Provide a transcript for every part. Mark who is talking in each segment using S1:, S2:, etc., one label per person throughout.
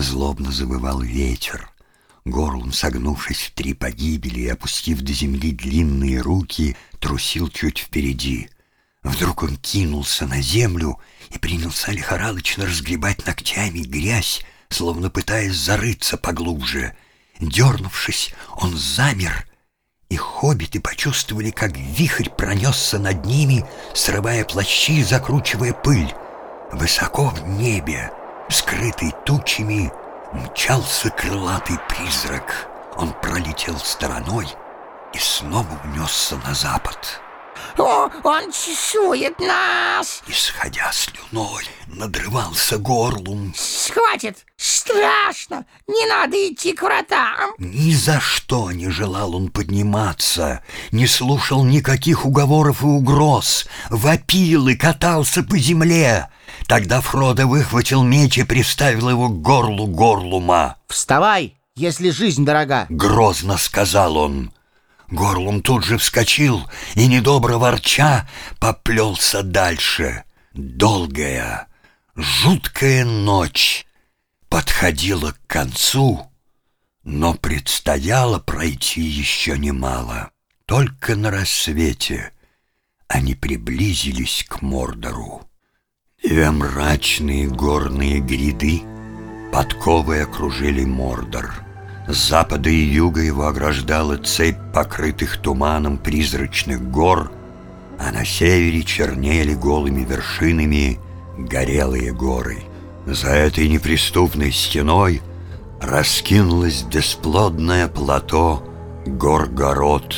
S1: Злобно завывал ветер. Горлом согнувшись в три погибели и опустив до земли длинные руки, трусил чуть впереди. Вдруг он кинулся на землю и принялся лихорадочно разгребать ногтями грязь, словно пытаясь зарыться поглубже. Дернувшись, он замер, и хоббиты почувствовали, как вихрь пронесся над ними, срывая плащи и закручивая пыль. Высоко в небе, скрытый тучами, Мчался крылатый призрак. Он пролетел стороной и снова унесся на запад.
S2: О, он чешует нас!
S1: Исходя слюной, надрывался горлом.
S2: Хватит! Страшно! Не надо идти к вратам!
S1: Ни за что не желал он подниматься, не слушал никаких уговоров и угроз, вопил и катался по земле. Тогда Фродо выхватил меч и приставил его к горлу Горлума.
S3: «Вставай, если жизнь дорога!»
S1: Грозно сказал он. Горлум тут же вскочил и, недобро ворча, поплелся дальше. Долгая, жуткая ночь подходила к концу, но предстояло пройти еще немало. Только на рассвете они приблизились к Мордору. Две мрачные горные гряды подковы окружили Мордор. С запада и юга его ограждала цепь покрытых туманом призрачных гор, а на севере чернели голыми вершинами горелые горы. За этой неприступной стеной раскинулось бесплодное плато гор-город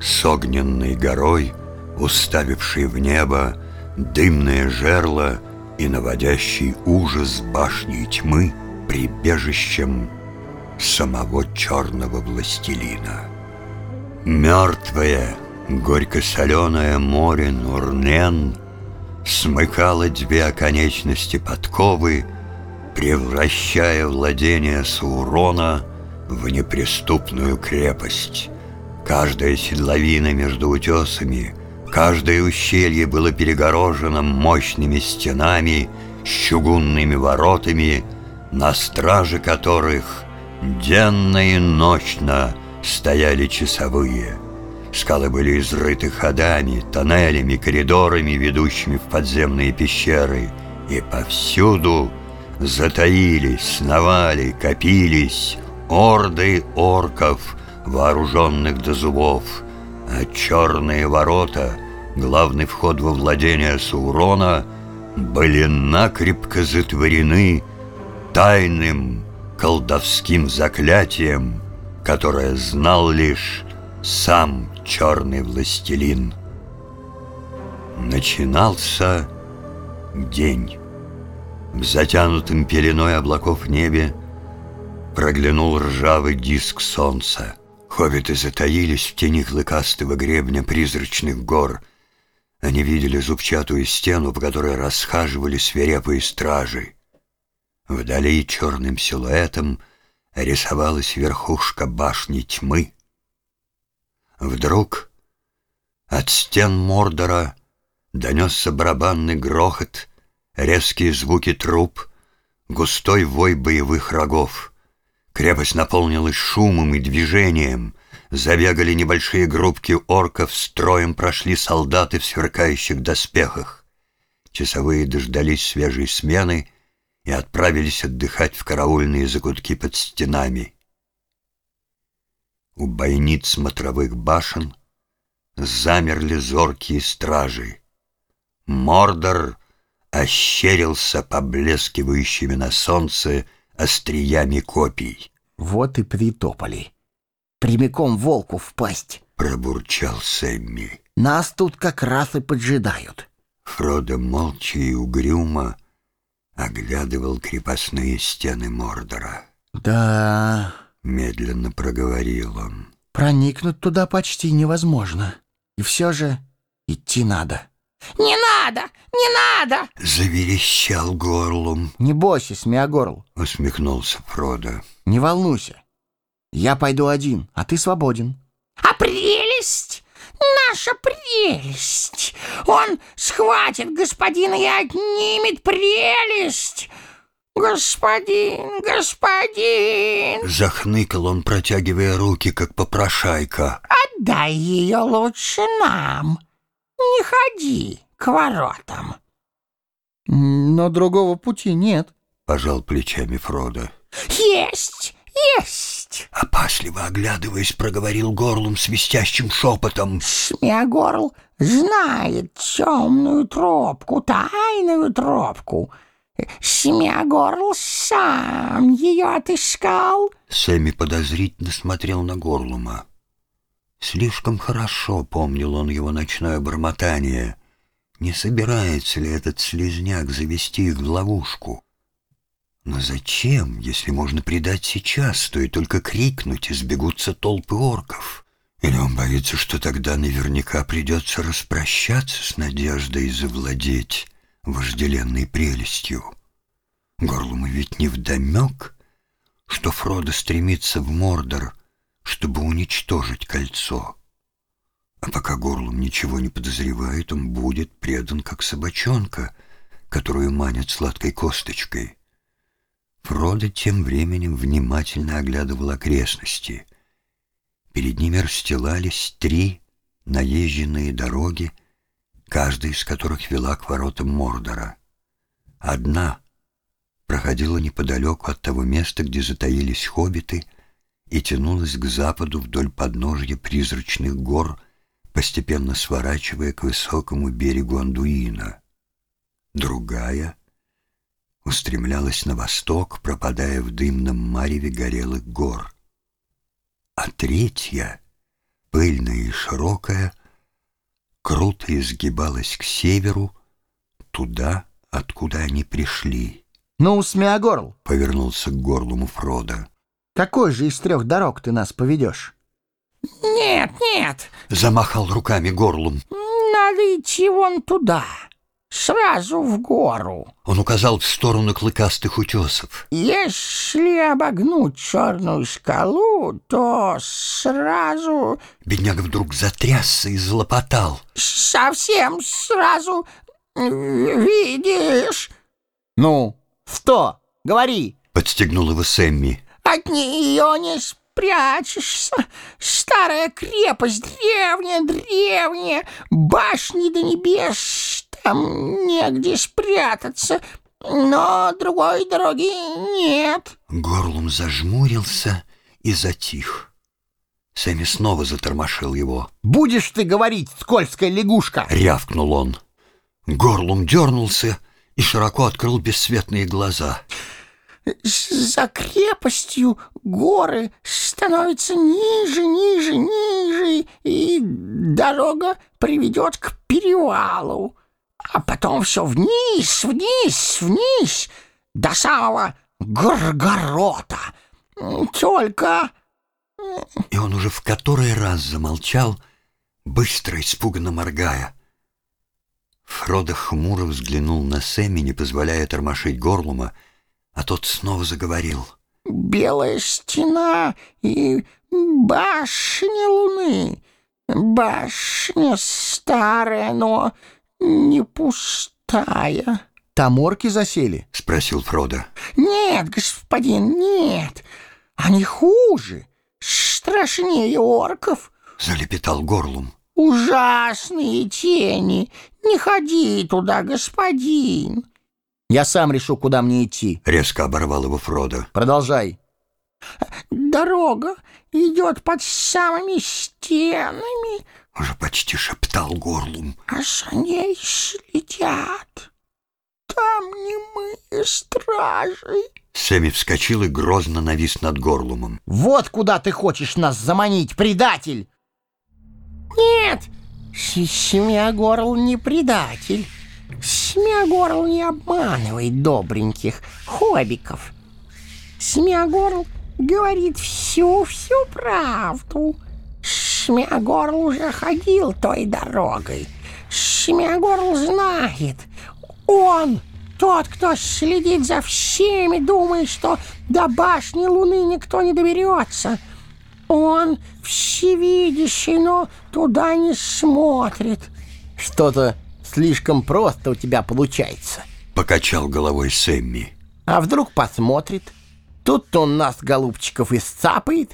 S1: с огненной горой, уставившей в небо дымное жерло и наводящий ужас башни тьмы прибежищем самого черного властелина. Мертвое, горько-соленое море Нурнен смыкало две оконечности подковы, превращая владение Саурона в неприступную крепость. Каждая седловина между утесами — Каждое ущелье было перегорожено мощными стенами с чугунными воротами, на страже которых денно и ночно стояли часовые. Скалы были изрыты ходами, тоннелями, коридорами, ведущими в подземные пещеры, и повсюду затаились, сновали, копились орды орков, вооруженных до зубов, а черные ворота, главный вход во владение Саурона, были накрепко затворены тайным колдовским заклятием, которое знал лишь сам черный властелин. Начинался день. В затянутом пеленой облаков небе проглянул ржавый диск солнца. Хоббиты затаились в тени клыкастого гребня призрачных гор. Они видели зубчатую стену, по которой расхаживали свирепые стражи. Вдали черным силуэтом рисовалась верхушка башни тьмы. Вдруг от стен Мордора донесся барабанный грохот, резкие звуки труп, густой вой боевых рогов — Крепость наполнилась шумом и движением. Забегали небольшие группки орков, строем прошли солдаты в сверкающих доспехах. Часовые дождались свежей смены и отправились отдыхать в караульные закутки под стенами. У бойниц смотровых башен замерли зоркие стражи. Мордор ощерился поблескивающими на солнце остриями копий.
S3: Вот и притопали. Прямиком волку в пасть.
S1: Пробурчал Сэмми.
S3: Нас тут как раз и поджидают.
S1: Фродо молча и угрюмо оглядывал крепостные стены Мордора.
S3: «Да...»
S1: — медленно проговорил он.
S3: «Проникнуть туда почти невозможно. И все же идти надо».
S2: «Не надо! Не надо!»
S1: — заверещал горлом.
S3: «Не бойся, Смеогорл!»
S1: — усмехнулся Фродо.
S3: «Не волнуйся. Я пойду один, а ты свободен».
S2: «А прелесть! Наша прелесть! Он схватит господина и отнимет прелесть!» Господин, господин,
S1: Захныкал он, протягивая руки, как попрошайка.
S2: отдай ее лучше нам. Не ходи к воротам.
S3: Но другого пути нет.
S1: Пожал плечами Фродо.
S2: Есть, есть.
S1: Опасливо оглядываясь, проговорил горлом свистящим шепотом.
S2: Смеогорл знает темную тропку, тайную тропку. Смеогорл сам ее отыскал.
S1: Сэмми подозрительно смотрел на Горлума. Слишком хорошо помнил он его ночное бормотание. Не собирается ли этот слезняк завести их в ловушку? Но зачем, если можно предать сейчас, стоит только крикнуть, и сбегутся толпы орков? Или он боится, что тогда наверняка придется распрощаться с надеждой и завладеть вожделенной прелестью? Горлуму ведь не вдомек, что Фродо стремится в Мордор, чтобы уничтожить кольцо. А пока Горлум ничего не подозревает, он будет предан как собачонка, которую манят сладкой косточкой. Фродо тем временем внимательно оглядывал окрестности. Перед ними расстилались три наезженные дороги, каждая из которых вела к воротам Мордора. Одна проходила неподалеку от того места, где затаились хоббиты, и тянулась к западу вдоль подножья призрачных гор, постепенно сворачивая к высокому берегу Андуина. Другая устремлялась на восток, пропадая в дымном мареве горелых гор. А третья, пыльная и широкая, круто изгибалась к северу, туда, откуда они пришли.
S3: Ну, Смеогорл, —
S1: повернулся к горлому Фрода.
S3: Какой же из трех дорог ты нас поведешь?
S2: Нет, нет,
S1: Замахал руками горлом.
S2: надо идти вон туда, сразу в гору.
S1: Он указал в сторону клыкастых утесов.
S2: Если обогнуть черную скалу, то сразу,
S1: Бедняга вдруг затрясся и залопотал.
S2: совсем сразу э, видишь,
S3: Ну, что? Говори.
S1: Подстегнул его Сэмми.
S2: От нее не спрячешься. Старая крепость, древняя, древняя, башни до небес, там негде спрятаться, но другой дороги нет.
S1: Горлум зажмурился и затих. Сэмми снова затормошил его.
S3: Будешь ты говорить, скользкая лягушка?
S1: Рявкнул он. Горлум дернулся и широко открыл бесцветные глаза.
S2: За крепостью горы становятся ниже, ниже, ниже, и дорога приведет к перевалу. А потом все вниз, вниз, вниз, до самого Горгорота. Только
S1: И он уже в который раз замолчал, быстро, испуганно моргая. Фродо хмуро взглянул на Сэмми, не позволяя тормошить горлума, а тот снова заговорил.
S2: белая стена и башня луны. Башня старая, но не пустая.
S3: Там орки засели.
S1: — спросил Фродо.
S2: Нет, господин, нет. Они хуже, страшнее орков.
S1: Залепетал горлум.
S2: Ужасные тени. Не ходи туда, господин.
S3: Я сам решу, куда мне идти.
S1: Резко оборвал его Фродо.
S3: Продолжай.
S2: Дорога идет под самыми стенами,
S1: Уже почти шептал горлум.
S2: а за ней следят. Там немые стражи.
S1: Сэмми вскочил и грозно навис над горлумом.
S3: Вот куда ты хочешь нас заманить, предатель!
S2: Нет, Смеогорл не предатель. Смеогорл не обманывает добреньких хоббиков. Смеогорл говорит всю-всю правду. Смеогорл уже ходил той дорогой. Смеогорл знает. Он, тот, кто следит за всеми, думает, что до башни Луны никто не доберется. Он всевидящий, но туда не смотрит.
S3: Что-то слишком просто у тебя получается.
S1: Покачал головой Сэмми.
S2: А вдруг посмотрит? Тут он нас, голубчиков, и сцапает.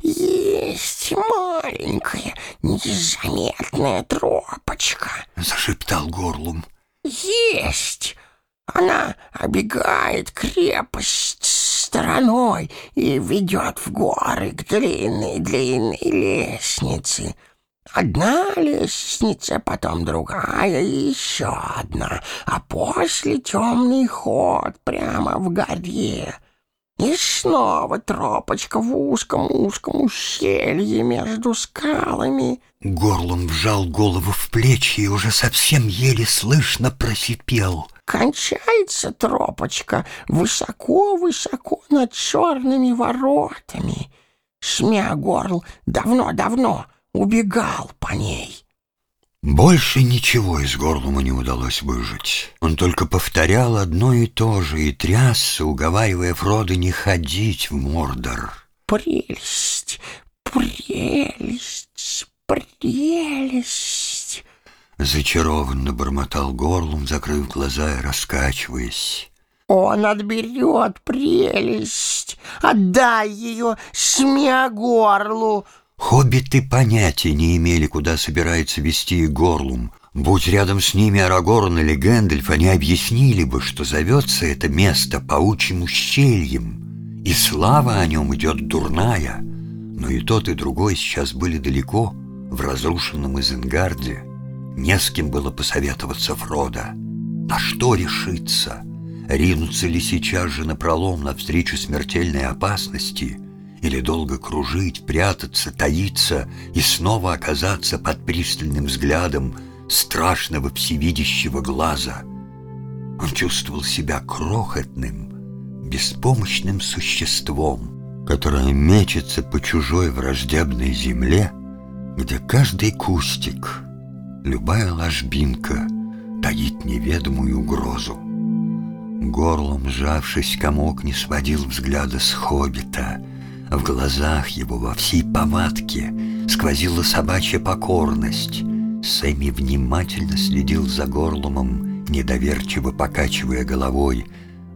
S2: Есть маленькая незаметная тропочка.
S1: Зашептал горлом.
S2: Есть. Она обегает крепость стороной и ведет в горы к длинной-длинной лестнице. Одна лестница, потом другая и еще одна, а после темный ход прямо в горе. И снова тропочка в узком-узком ущелье между скалами.
S1: Горлом вжал голову в плечи и уже совсем еле слышно просипел.
S2: Кончается тропочка высоко-высоко над черными воротами. Смеогорл давно-давно убегал по ней.
S1: Больше ничего из горлума не удалось выжить. Он только повторял одно и то же и трясся, уговаривая Фрода не ходить в Мордор.
S2: Прелесть, прелесть, прелесть.
S1: Зачарованно бормотал горлом, закрыв глаза и раскачиваясь.
S2: Он отберет прелесть, отдай ее Смеогорлу.
S1: Хоббиты понятия не имели, куда собирается вести горлум. Будь рядом с ними Арагорн или Гэндальф, они объяснили бы, что зовется это место паучьим ущельем, и слава о нем идет дурная. Но и тот, и другой сейчас были далеко, в разрушенном Изенгарде. Не с кем было посоветоваться Фрода. На что решиться? Ринуться ли сейчас же напролом навстречу смертельной опасности — или долго кружить, прятаться, таиться и снова оказаться под пристальным взглядом страшного всевидящего глаза. Он чувствовал себя крохотным, беспомощным существом, которое мечется по чужой враждебной земле, где каждый кустик, любая ложбинка таит неведомую угрозу. Горлом сжавшись, комок не сводил взгляда с хоббита — в глазах его во всей повадке сквозила собачья покорность. Сэмми внимательно следил за горлумом, недоверчиво покачивая головой,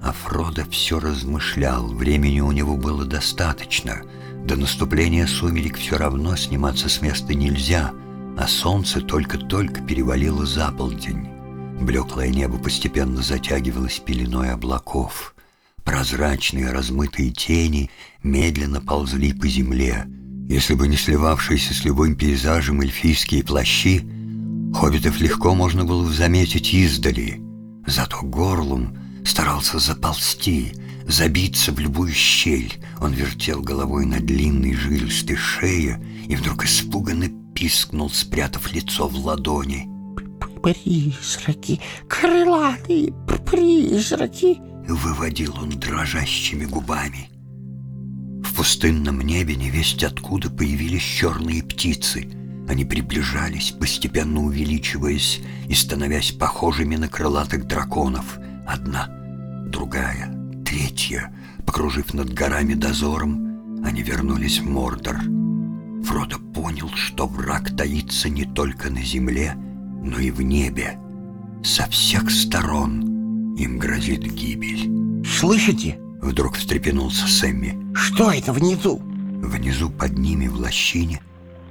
S1: а Фродо все размышлял, времени у него было достаточно. До наступления сумерек все равно сниматься с места нельзя, а солнце только-только перевалило за полдень. Блеклое небо постепенно затягивалось пеленой облаков — Прозрачные размытые тени медленно ползли по земле. Если бы не сливавшиеся с любым пейзажем эльфийские плащи, хоббитов легко можно было бы заметить издали. Зато горлом старался заползти, забиться в любую щель. Он вертел головой на длинной жилистой шее и вдруг испуганно пискнул, спрятав лицо в ладони.
S2: «Призраки, крылатые призраки!»
S1: Выводил он дрожащими губами. В пустынном небе невесть откуда появились черные птицы. Они приближались, постепенно увеличиваясь и становясь похожими на крылатых драконов. Одна, другая, третья. Покружив над горами дозором, они вернулись в Мордор. Фродо понял, что враг таится не только на земле, но и в небе. Со всех сторон — им грозит гибель.
S2: Слышите?
S1: Вдруг встрепенулся Сэмми.
S2: Что это внизу?
S1: Внизу под ними в лощине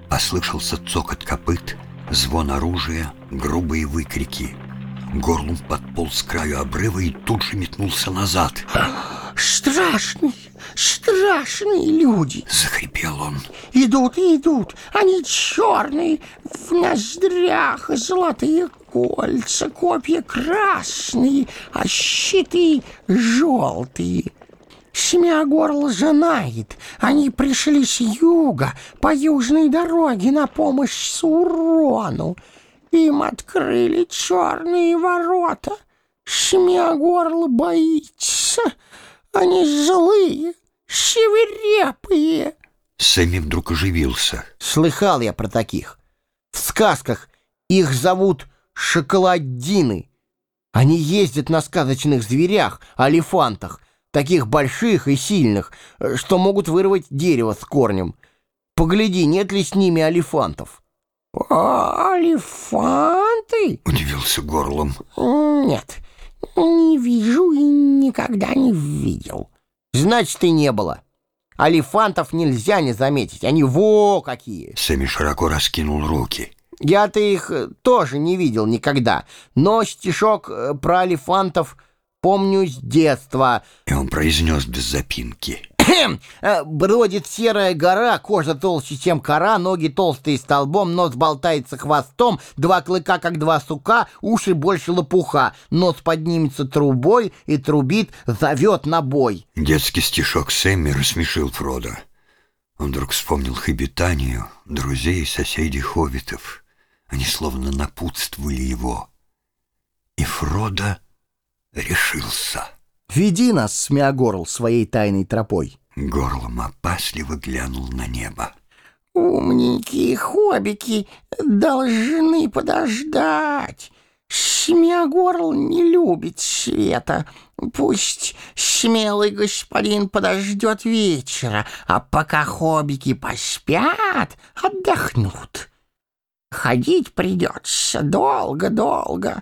S1: послышался цокот копыт, звон оружия, грубые выкрики. Горлум подполз с краю обрыва и тут же метнулся назад.
S2: Страшные, страшные люди.
S1: Захрипел он.
S2: Идут и идут. Они черные, в ноздрях золотые кольца, копья красные, а щиты желтые. Семиогорл знает, они пришли с юга, по южной дороге на помощь Сурону. Им открыли черные ворота. Семиогорл боится. Они злые, свирепые.
S1: Сэмми вдруг оживился.
S3: Слыхал я про таких. В сказках их зовут шоколаддины. Они ездят на сказочных зверях, алифантах, таких больших и сильных, что могут вырвать дерево с корнем. Погляди, нет ли с ними алифантов.
S2: «Алифанты?»
S1: — удивился горлом.
S2: «Нет,
S4: Не вижу и никогда не видел.
S2: Значит, и не было. Алифантов нельзя не заметить, они во какие.
S1: Сэмми широко раскинул руки.
S2: Я-то их э, тоже не видел никогда, но стишок э, про алифантов помню с детства.
S1: И он произнес без запинки.
S2: Э, Бродит серая гора, кожа толще, чем кора, ноги толстые столбом, нос болтается хвостом, два клыка, как два сука, уши больше лопуха, нос поднимется трубой и трубит, зовет на бой.
S1: Детский стишок Сэмми рассмешил Фрода. Он вдруг вспомнил Хобитанию, друзей и соседей хоббитов. Они словно напутствовали его. И Фродо решился.
S2: «Веди нас, Смеогорл, своей тайной тропой».
S1: Горлом опасливо глянул на небо.
S4: Умненькие хоббики должны подождать. Смеогорл не любит света. Пусть смелый господин подождет вечера, а пока хоббики поспят, отдохнут. Ходить придется долго-долго.